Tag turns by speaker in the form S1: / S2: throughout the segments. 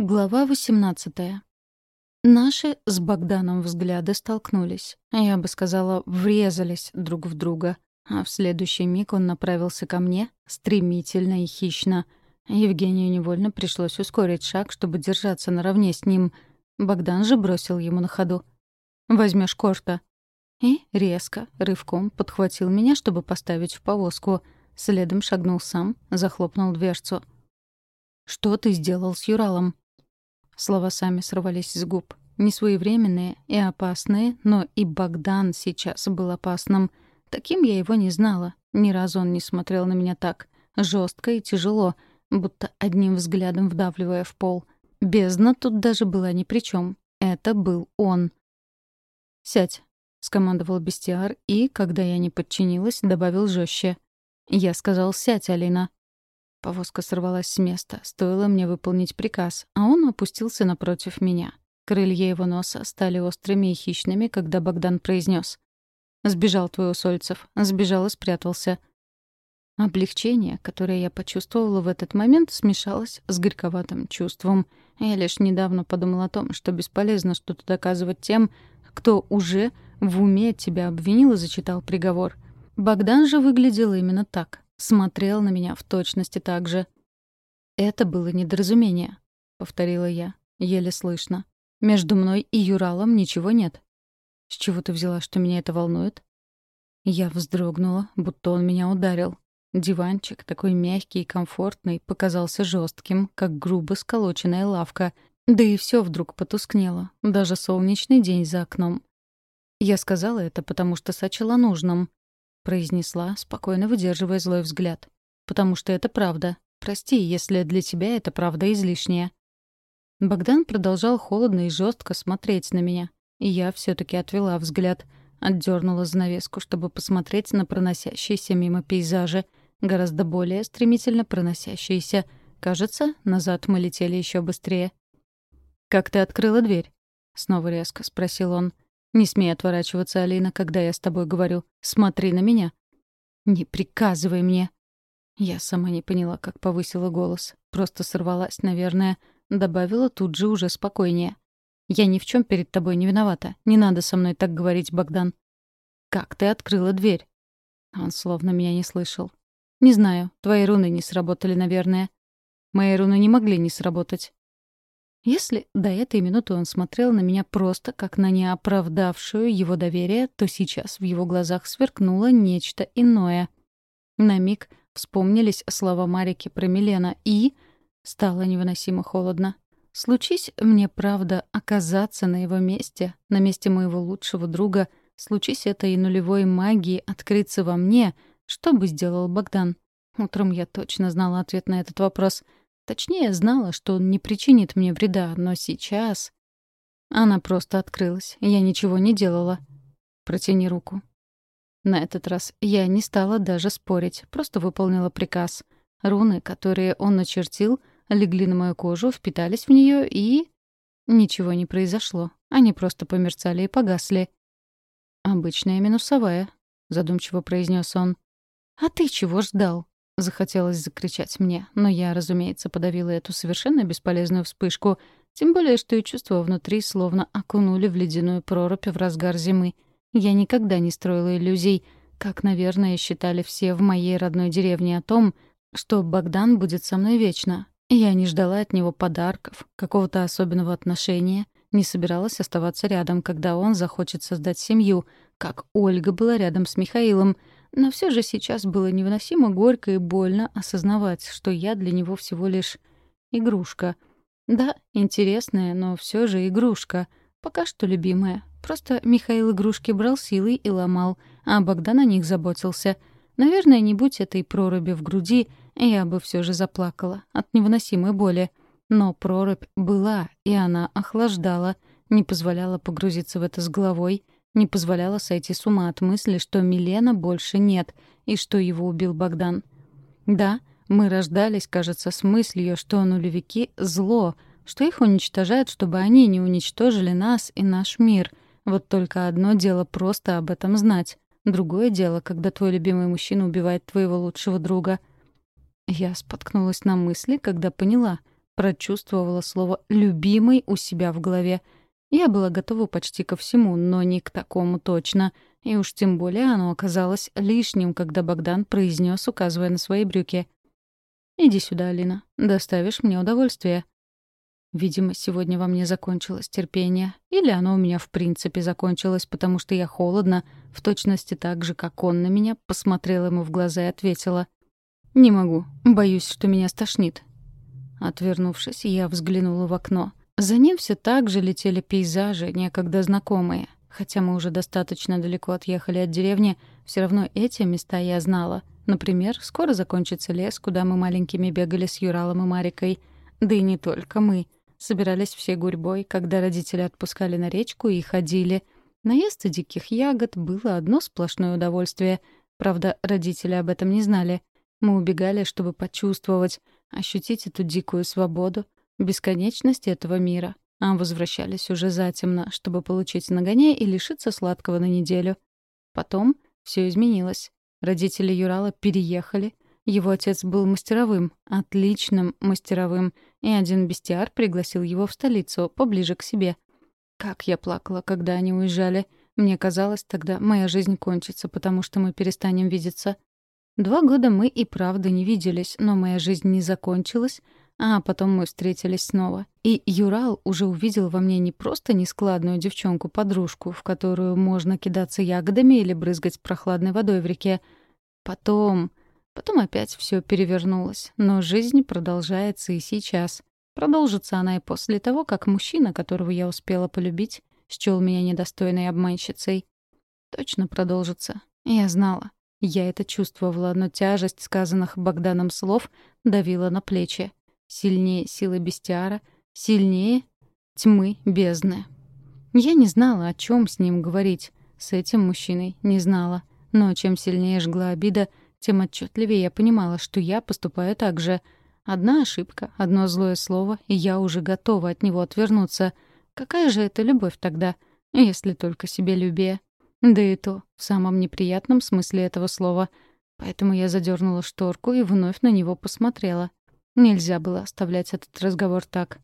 S1: Глава 18. Наши с Богданом взгляды столкнулись. Я бы сказала, врезались друг в друга. А в следующий миг он направился ко мне, стремительно и хищно. Евгению невольно пришлось ускорить шаг, чтобы держаться наравне с ним. Богдан же бросил ему на ходу. «Возьмешь корта». И резко, рывком подхватил меня, чтобы поставить в повозку. Следом шагнул сам, захлопнул дверцу. «Что ты сделал с Юралом?» Слова сами сорвались с губ. Несвоевременные и опасные, но и Богдан сейчас был опасным. Таким я его не знала. Ни разу он не смотрел на меня так. жестко и тяжело, будто одним взглядом вдавливая в пол. Бездна тут даже была ни при чем. Это был он. «Сядь», — скомандовал бестиар и, когда я не подчинилась, добавил жестче. Я сказал «сядь, Алина». Повозка сорвалась с места. Стоило мне выполнить приказ, а он опустился напротив меня. Крылья его носа стали острыми и хищными, когда Богдан произнес: «Сбежал твой Усольцев. Сбежал и спрятался». Облегчение, которое я почувствовала в этот момент, смешалось с горьковатым чувством. Я лишь недавно подумала о том, что бесполезно что-то доказывать тем, кто уже в уме тебя обвинил и зачитал приговор. Богдан же выглядел именно так смотрел на меня в точности так же. «Это было недоразумение», — повторила я, еле слышно. «Между мной и Юралом ничего нет». «С чего ты взяла, что меня это волнует?» Я вздрогнула, будто он меня ударил. Диванчик, такой мягкий и комфортный, показался жестким, как грубо сколоченная лавка. Да и все вдруг потускнело, даже солнечный день за окном. Я сказала это, потому что сочла нужным произнесла, спокойно выдерживая злой взгляд. «Потому что это правда. Прости, если для тебя это правда излишняя». Богдан продолжал холодно и жестко смотреть на меня. И я все таки отвела взгляд, отдернула занавеску, чтобы посмотреть на проносящиеся мимо пейзажи, гораздо более стремительно проносящиеся. Кажется, назад мы летели еще быстрее. «Как ты открыла дверь?» — снова резко спросил он. Не смей отворачиваться, Алина, когда я с тобой говорю. Смотри на меня. Не приказывай мне. Я сама не поняла, как повысила голос. Просто сорвалась, наверное. Добавила тут же уже спокойнее. Я ни в чем перед тобой не виновата. Не надо со мной так говорить, Богдан. Как ты открыла дверь? Он словно меня не слышал. Не знаю, твои руны не сработали, наверное. Мои руны не могли не сработать. Если до этой минуты он смотрел на меня просто как на неоправдавшую его доверие, то сейчас в его глазах сверкнуло нечто иное. На миг вспомнились слова Марики про Милена, и... Стало невыносимо холодно. Случись мне, правда, оказаться на его месте, на месте моего лучшего друга, случись этой нулевой магии открыться во мне, что бы сделал Богдан? Утром я точно знала ответ на этот вопрос — Точнее, знала, что он не причинит мне вреда, но сейчас... Она просто открылась. Я ничего не делала. Протяни руку. На этот раз я не стала даже спорить, просто выполнила приказ. Руны, которые он начертил, легли на мою кожу, впитались в нее и... Ничего не произошло. Они просто померцали и погасли. «Обычная минусовая», — задумчиво произнес он. «А ты чего ждал?» Захотелось закричать мне, но я, разумеется, подавила эту совершенно бесполезную вспышку, тем более, что и чувства внутри словно окунули в ледяную прорубь в разгар зимы. Я никогда не строила иллюзий, как, наверное, считали все в моей родной деревне о том, что Богдан будет со мной вечно. Я не ждала от него подарков, какого-то особенного отношения, не собиралась оставаться рядом, когда он захочет создать семью, как Ольга была рядом с Михаилом — но все же сейчас было невыносимо горько и больно осознавать, что я для него всего лишь игрушка. Да, интересная, но все же игрушка. Пока что любимая. Просто Михаил игрушки брал силой и ломал, а Богдан о них заботился. Наверное, не будь этой проруби в груди, я бы все же заплакала от невыносимой боли. Но прорубь была, и она охлаждала, не позволяла погрузиться в это с головой — не позволяла сойти с ума от мысли, что Милена больше нет и что его убил Богдан. Да, мы рождались, кажется, с мыслью, что нулевики — зло, что их уничтожают, чтобы они не уничтожили нас и наш мир. Вот только одно дело просто об этом знать. Другое дело, когда твой любимый мужчина убивает твоего лучшего друга. Я споткнулась на мысли, когда поняла, прочувствовала слово «любимый» у себя в голове. Я была готова почти ко всему, но не к такому точно. И уж тем более оно оказалось лишним, когда Богдан произнес, указывая на свои брюки. «Иди сюда, Алина. Доставишь мне удовольствие». Видимо, сегодня во мне закончилось терпение. Или оно у меня в принципе закончилось, потому что я холодно, в точности так же, как он на меня, посмотрела ему в глаза и ответила. «Не могу. Боюсь, что меня стошнит». Отвернувшись, я взглянула в окно. За ним все так же летели пейзажи, некогда знакомые. Хотя мы уже достаточно далеко отъехали от деревни, все равно эти места я знала. Например, скоро закончится лес, куда мы маленькими бегали с Юралом и Марикой. Да и не только мы — Собирались все гурьбой, когда родители отпускали на речку и ходили. Наесться диких ягод было одно сплошное удовольствие. Правда, родители об этом не знали. Мы убегали, чтобы почувствовать, ощутить эту дикую свободу, бесконечность этого мира. А возвращались уже затемно, чтобы получить нагоняй и лишиться сладкого на неделю. Потом все изменилось. Родители Юрала переехали — его отец был мастеровым, отличным мастеровым, и один бестиар пригласил его в столицу, поближе к себе. Как я плакала, когда они уезжали. Мне казалось, тогда моя жизнь кончится, потому что мы перестанем видеться. Два года мы и правда не виделись, но моя жизнь не закончилась, а потом мы встретились снова. И Юрал уже увидел во мне не просто нескладную девчонку-подружку, в которую можно кидаться ягодами или брызгать прохладной водой в реке. Потом... Потом опять все перевернулось. Но жизнь продолжается и сейчас. Продолжится она и после того, как мужчина, которого я успела полюбить, счёл меня недостойной обманщицей. Точно продолжится. Я знала. Я это чувствовала, но тяжесть сказанных Богданом слов давила на плечи. Сильнее силы бестиара, сильнее тьмы бездны. Я не знала, о чем с ним говорить. С этим мужчиной не знала. Но чем сильнее жгла обида, тем отчетливее я понимала, что я поступаю так же. Одна ошибка, одно злое слово, и я уже готова от него отвернуться. Какая же это любовь тогда, если только себелюбие? Да и то, в самом неприятном смысле этого слова. Поэтому я задернула шторку и вновь на него посмотрела. Нельзя было оставлять этот разговор так.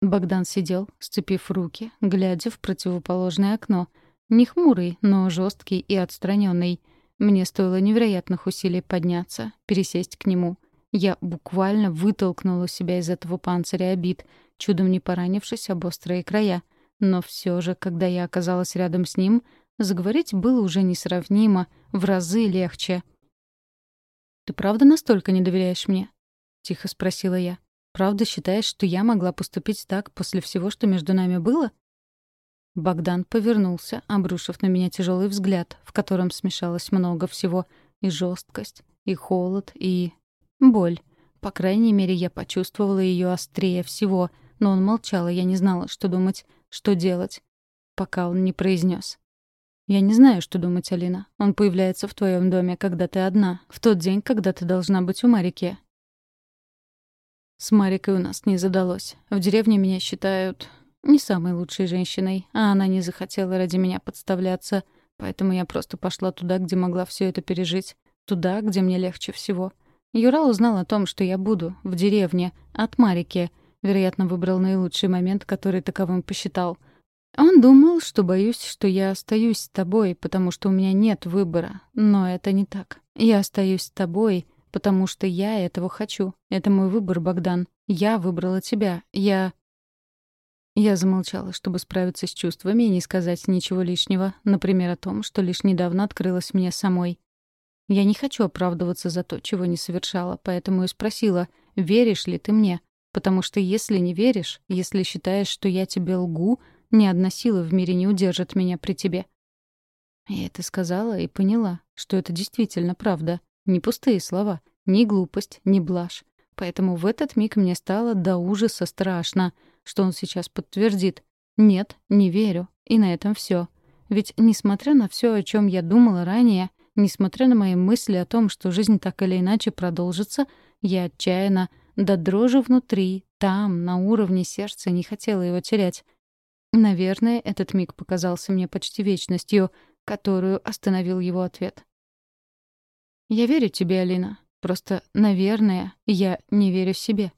S1: Богдан сидел, сцепив руки, глядя в противоположное окно. Не хмурый, но жесткий и отстраненный. Мне стоило невероятных усилий подняться, пересесть к нему. Я буквально вытолкнула себя из этого панциря обид, чудом не поранившись об острые края. Но все же, когда я оказалась рядом с ним, заговорить было уже несравнимо, в разы легче. «Ты правда настолько не доверяешь мне?» — тихо спросила я. «Правда считаешь, что я могла поступить так после всего, что между нами было?» Богдан повернулся, обрушив на меня тяжелый взгляд, в котором смешалось много всего — и жесткость, и холод, и... боль. По крайней мере, я почувствовала ее острее всего, но он молчал, и я не знала, что думать, что делать, пока он не произнес. «Я не знаю, что думать, Алина. Он появляется в твоем доме, когда ты одна, в тот день, когда ты должна быть у Марики». С Марикой у нас не задалось. В деревне меня считают не самой лучшей женщиной, а она не захотела ради меня подставляться, поэтому я просто пошла туда, где могла все это пережить, туда, где мне легче всего. Юрал узнал о том, что я буду, в деревне, от Марики. Вероятно, выбрал наилучший момент, который таковым посчитал. Он думал, что боюсь, что я остаюсь с тобой, потому что у меня нет выбора. Но это не так. Я остаюсь с тобой, потому что я этого хочу. Это мой выбор, Богдан. Я выбрала тебя. Я... Я замолчала, чтобы справиться с чувствами и не сказать ничего лишнего, например, о том, что лишь недавно открылось мне самой. Я не хочу оправдываться за то, чего не совершала, поэтому и спросила, веришь ли ты мне? Потому что если не веришь, если считаешь, что я тебе лгу, ни одна сила в мире не удержит меня при тебе. Я это сказала и поняла, что это действительно правда. Не пустые слова, ни глупость, ни блажь. Поэтому в этот миг мне стало до ужаса страшно — что он сейчас подтвердит. Нет, не верю. И на этом все. Ведь, несмотря на все, о чем я думала ранее, несмотря на мои мысли о том, что жизнь так или иначе продолжится, я отчаянно, до дрожи внутри, там, на уровне сердца, не хотела его терять. Наверное, этот миг показался мне почти вечностью, которую остановил его ответ. «Я верю тебе, Алина. Просто, наверное, я не верю себе».